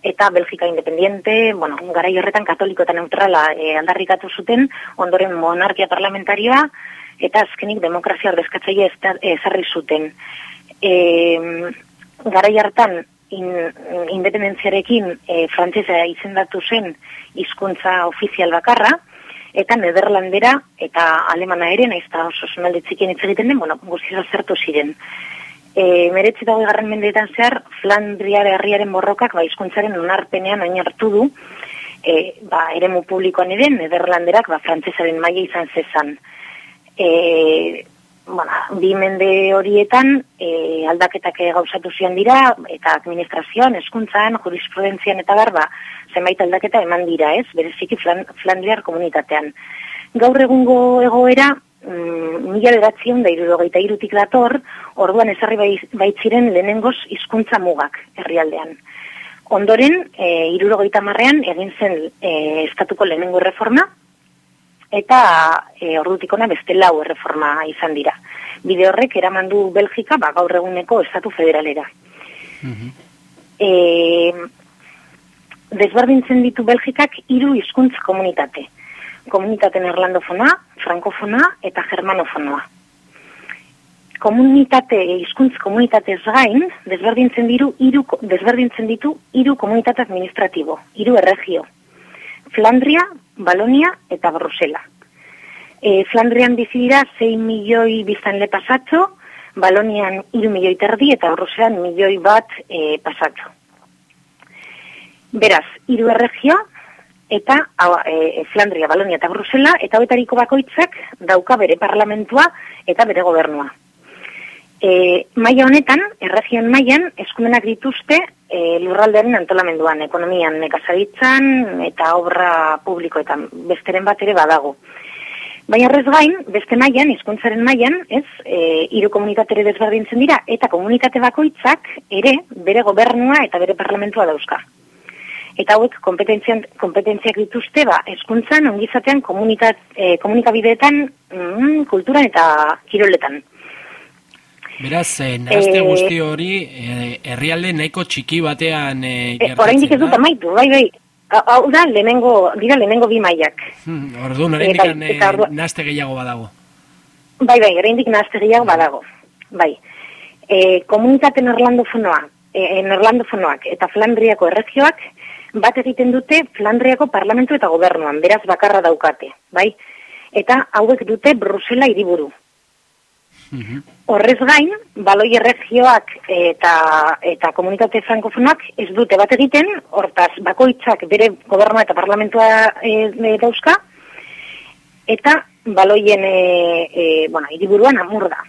Speaker 7: eta Belgika independiente, bueno, garai horretan katoliko eta neutrala e, aldarrikatu zuten, ondoren monarkia parlamentarioa, eta azkenik demokrazia ordezkatzaile esta- ezarri zuten. E, garai hartan in, independentziarekin e, frantsesa izendatu zen hizkuntza ofizial bakarra, eta nederlandera eta alemana ere, naiz eta oso zonalde txikien hitz egiten den, bueno, guztiz azertu ziren. E, meretzi dago garren mendeetan zehar, Flandriare herriaren borrokak ba, hizkuntzaren onarpenean hartu du, e, ba, eremu publikoan ere, nederlanderak ba, frantsesaren maila izan zezan. E, bueno, bi mende horietan e, aldaketak gauzatu zian dira, eta administrazioan, eskuntzan, jurisprudentzian eta garba, zenbait aldaketa eman dira, ez, bereziki Flan, Flandriar komunitatean. Gaur egungo egoera, mm, mila beratzion da irurogeita irutik dator, orduan ezarri bai- baitziren lehenengoz hizkuntza mugak herrialdean. Ondoren, e, irurogeita marrean egin zen e, estatuko lehenengo reforma, eta e, ordutik ona beste lau erreforma izan dira. Bide horrek eraman du Belgika ba, gaur eguneko estatu federalera. E, desberdintzen ditu Belgikak hiru hizkuntz komunitate. Komunitate neerlandofonoa, frankofona eta germanofonoa. Komunitate, hizkuntz komunitatez gain, desberdintzen diru hiru desberdintzen ditu hiru komunitate administratibo, hiru erregio. Flandria, Balonia eta Brusela. E, Flandrian bizi dira 6 milioi biztanle pasatxo, Balonian iru milioi terdi eta Bruselan milioi bat e, pasatu. Beraz, hiru erregio eta hau, e, Flandria, Balonia eta Brusela eta hoetariko bakoitzak dauka bere parlamentua eta bere gobernua. E, maila honetan, erregion mailan eskumenak dituzte e, lurraldearen antolamenduan, ekonomian, nekazaritzan eta obra publikoetan besteren bat ere badago. Baina horrez gain, beste mailan, hizkuntzaren mailan, ez, e, hiru komunitate ere desberdintzen dira eta komunitate bakoitzak ere bere gobernua eta bere parlamentua dauzka. Eta hauek kompetentziak dituzte ba hezkuntzan, ongizatean, komunitat e, komunikabideetan, mm, kulturan eta kiroletan.
Speaker 1: Beraz, eh, nahazte
Speaker 7: Eh,
Speaker 1: guzti hori, eh, herrialde nahiko txiki batean eh,
Speaker 7: E, oraindik ez dut
Speaker 1: da?
Speaker 7: amaitu, bai, bai. Hau- da, lehenengo, dira lehenengo bi mailak.
Speaker 1: Hmm, Orduan, oraindik
Speaker 7: Eh, bai,
Speaker 1: nahazte gehiago badago.
Speaker 7: Bai, bai, oraindik nahaztegiak badago. Bai. E, komunitate neerlandofonoa, e, neerlandofonoak eta Flandriako erregioak bat egiten dute Flandriako parlamentu eta gobernuan, beraz bakarra daukate, bai? Eta hauek dute Brusela hiriburu. Horrez gain, baloi erregioak eta eta komunitate frankofonoak ez dute bat egiten, hortaz bakoitzak bere gobernua eta parlamentua e, dauzka, eta baloien e, e, bueno, hiriburuan amur da.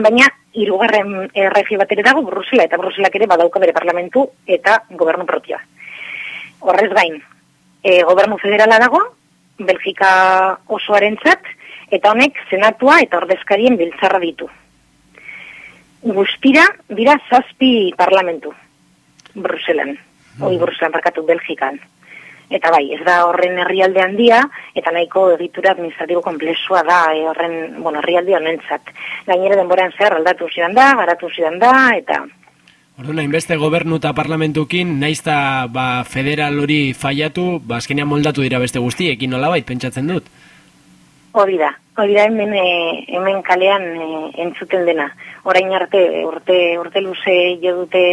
Speaker 7: Baina hirugarren erregio bat ere dago Brusela eta Bruselak ere badauka bere parlamentu eta gobernu propioa. Horrez gain, e, gobernu federala dago, Belgika osoarentzat eta honek senatua eta ordezkarien biltzarra ditu. Guztira dira zazpi parlamentu Bruselan, oi Bruselan barkatu Belgikan. Eta bai, ez da horren herrialde handia, eta nahiko egitura administratibo komplexua da e, horren, bueno, herrialde honentzat. Gainera denboran zehar aldatu zidan da, garatu zidan da, eta
Speaker 1: Orduan, hainbeste gobernu eta parlamentukin, naizta ba, federal hori faiatu, ba, azkenean moldatu dira beste guztiekin nolabait, pentsatzen dut.
Speaker 7: Hori da. Hori da hemen, e, hemen kalean e, entzuten dena. Orain arte, urte, urte luze jo dute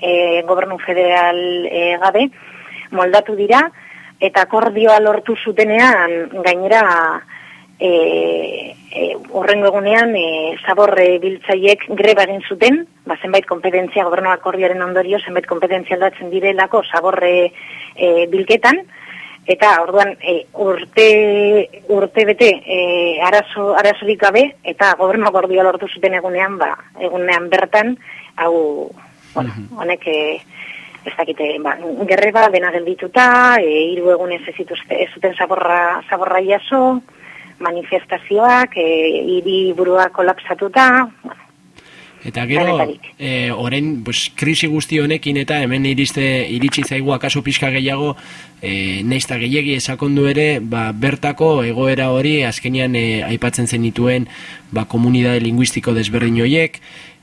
Speaker 7: e, gobernu federal e, gabe, moldatu dira, eta akordioa lortu zutenean gainera e, e, horrengo egunean e, zaborre biltzaiek greba egin zuten, ba, zenbait kompetentzia gobernu akordioaren ondorio, zenbait kompetentzia aldatzen direlako zaborre e, bilketan, eta orduan e, urte, urte bete e, arazo, arazorik gabe, eta gobernu akordioa lortu zuten egunean, ba, egunean bertan, hau, bueno, honek e, ez dakite, ba, gerreba dena geldituta, e, hiru egunez ez, zituzte, ez zuten zaborra, zaborra jaso, manifestazioak, e, hiri burua kolapsatuta, bueno,
Speaker 1: Eta gero, e, orain, pues, krisi guzti honekin eta hemen iriste, iritsi zaigu akaso pixka gehiago, e, neizta gehiagi esakondu ere, ba, bertako egoera hori azkenean e, aipatzen zenituen ba, komunidade linguistiko desberdin hoiek,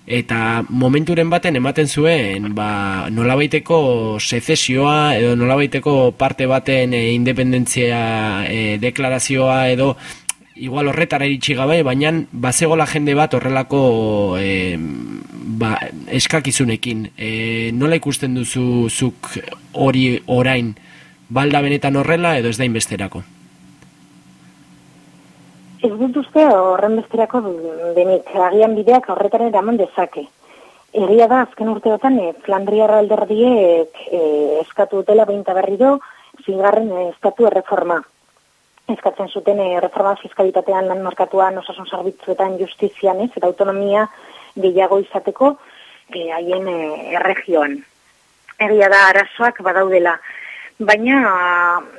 Speaker 1: eta momenturen baten ematen zuen ba, nolabaiteko sezesioa edo nolabaiteko parte baten e, independentzia e, deklarazioa edo igual horretara iritsi gabe, baina bazegola jende bat horrelako e, ba, eskakizunekin. E, nola ikusten duzu zuk hori orain, balda benetan horrela edo ez da inbesterako?
Speaker 7: Ez dut uste horren besterako denik, agian bideak horretaren eraman dezake. Egia da, azken urteotan, e, Flandriar alderdiek e, eskatu dutela behinta berriro, zigarren estatu erreforma. Eskatzen zuten e, reforma fiskalitatean lan markatuan osasun zerbitzuetan justizian ez, eta autonomia gehiago izateko e, haien e, erregioan. Egia da, arazoak badaudela. Baina,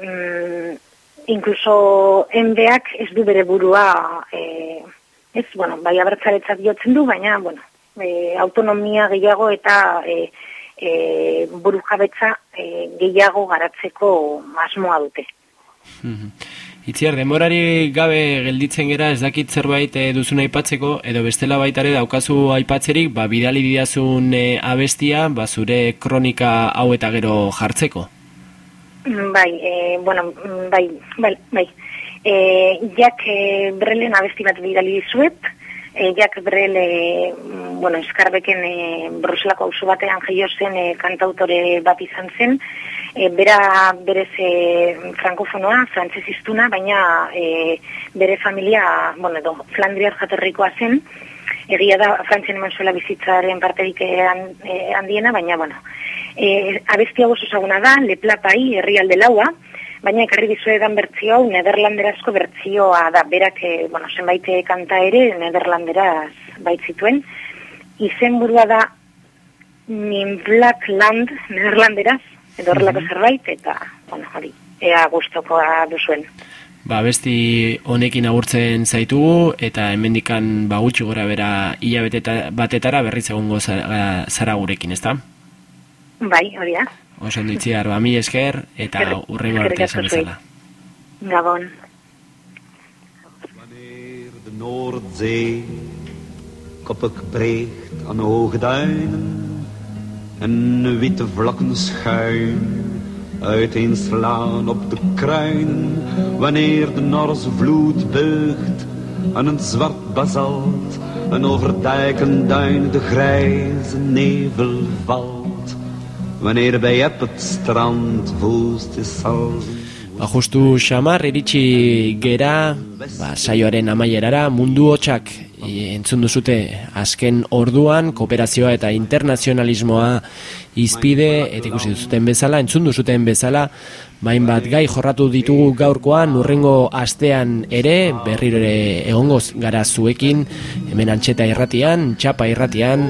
Speaker 7: mm, inkluso enbeak ez du bere burua, e, ez, bueno, bai abertzaretzat jotzen du, baina, bueno, e, autonomia gehiago eta e, e, buru jabetza e, gehiago garatzeko asmoa dute.
Speaker 1: Itziar, demorari gabe gelditzen gera ez dakit zerbait e, duzun aipatzeko, edo bestela baitare daukazu aipatzerik, ba, bidali bidazun e, abestia, ba, zure kronika hau eta gero jartzeko.
Speaker 7: Mm, Bai, e, bueno, mm, bai, bai, bai. E, jak e, brelen abesti bat bidali dizuet, e, jak brel, e, bueno, eskarbeken e, Bruselako auzo batean jaio zen e, kantautore bat izan zen, e, bera berez e, frankofonoa, frantzesistuna, baina e, bere familia, bueno, edo, Flandriar jatorrikoa zen, Egia da, Frantzian eman zuela bizitzaren parterik han- eh, handiena, baina, bueno, e, abesti hau oso ezaguna da, Le Plapai, herrialde laua, baina ekarri dizuedan bertzio hau nederlanderazko bertzioa da, berak, e, bueno, zenbait kanta ere nederlanderaz baitzituen. Izenburua da Min Black Land, nederlanderaz, edo horrelako zerbait, eta, bueno, hori, ea gustokoa duzuen.
Speaker 1: Ba, besti honekin agurtzen zaitugu eta hemendikan ba gutxi gora bera hilabete batetara berriz egongo zara, zara gurekin, ezta?
Speaker 7: Bai, hori da.
Speaker 1: Oso ondo itziar, ba, mi esker eta urrengo
Speaker 7: eskerrik
Speaker 1: arte
Speaker 7: zuei.
Speaker 1: bezala.
Speaker 7: Gabon.
Speaker 8: Wanneer de Noordzee koppig breekt aan hoge duinen en witte vlakken schuin uiteenslaan op de kruinen, wanneer de Norse vloed buigt aan een zwart basalt en over dijken duin de grijze nevel valt, wanneer bij het strand woest is een
Speaker 1: Ba, xamar, iritsi gera, ba, saioaren amaierara, mundu hotxak entzun duzute azken orduan, kooperazioa eta internazionalismoa izpide, eta ikusi duzuten bezala, entzun duzuten bezala, bain bat gai jorratu ditugu gaurkoan, urrengo astean ere, berriro ere egongoz gara zuekin, hemen antxeta irratian, txapa irratian,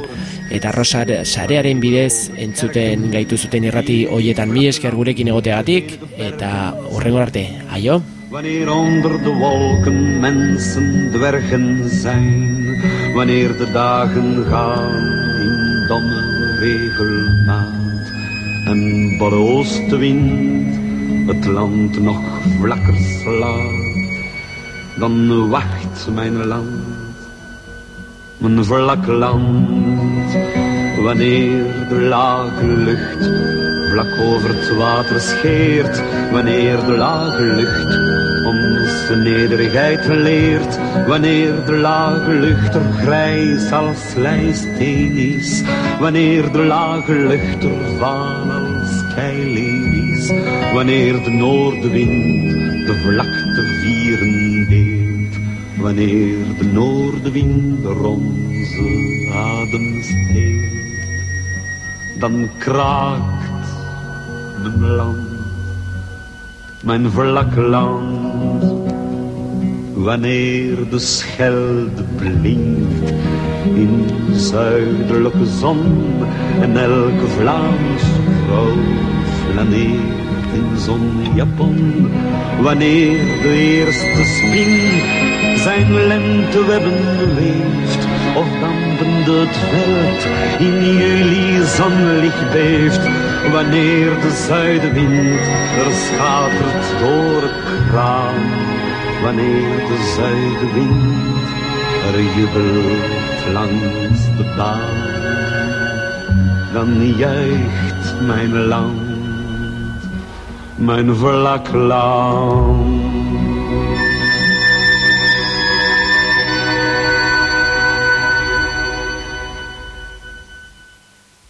Speaker 1: eta rosar sarearen bidez entzuten gaitu zuten irrati hoietan mi esker gurekin egoteagatik eta urrengo arte, aio?
Speaker 8: Wanneer onder de wolken mensen dwergen zijn, wanneer de dagen gaan in domme regelmaat en oostenwind het land nog vlakker slaat, dan wacht mijn land, mijn vlak land, wanneer de lage lucht vlak over het water scheert, wanneer de lage lucht onze nederigheid leert, wanneer de lage lucht er grijs als lijsteen is, wanneer de lage lucht er vaal als keileer is, wanneer de noordenwind de vlakte vieren deelt, wanneer de noordenwind er onze adem steelt, dan kraakt mijn land, mijn vlak land. Wanneer de schelde blinkt in zuidelijke zon en elke Vlaamse vrouw flaneert in zonjapon. Wanneer de eerste spin zijn lentewebben weeft of dampende het veld in juli zonlicht beeft. Wanneer de zuidenwind er schatert door het kraan. Wanneer de zuidenwind er jubelt langs de baan. Dan juicht mijn land, mijn vlak land.